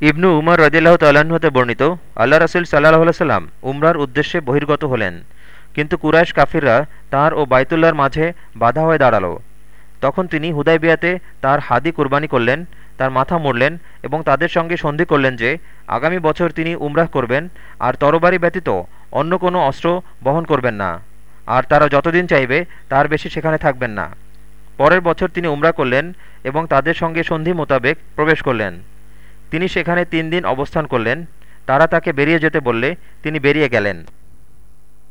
ইবনু উমর রদিল্লাহ তাল্লাহ্ন হতে বর্ণিত, আল্লাহ রসুল সাল্লাহ সাল্লাম উমরার উদ্দেশ্যে বহির্গত হলেন। কিন্তু কুরাইশ কাফিররা তাঁর ও বাইতুল্লার মাঝে বাধা হয়ে দাঁড়াল। তখন তিনি হুদাইবিয়াতে তার হাদি কুরবানি করলেন, তার মাথা মরলেন এবং তাদের সঙ্গে সন্ধি করলেন যে, আগামী বছর তিনি উমরাহ করবেন আর তরবারি ব্যতীত অন্য কোনো অস্ত্র বহন করবেন না। আর তারা যতদিন চাইবে, তার বেশি সেখানে থাকবেন না। পরের বছর তিনি উমরা করলেন এবং তাদের সঙ্গে সন্ধি মোতাবেক প্রবেশ করলেন। তিনি সেখানে তিন দিন অবস্থান করলেন। তারা তাকে বেরিয়ে যেতে বললে তিনি বেরিয়ে গেলেন।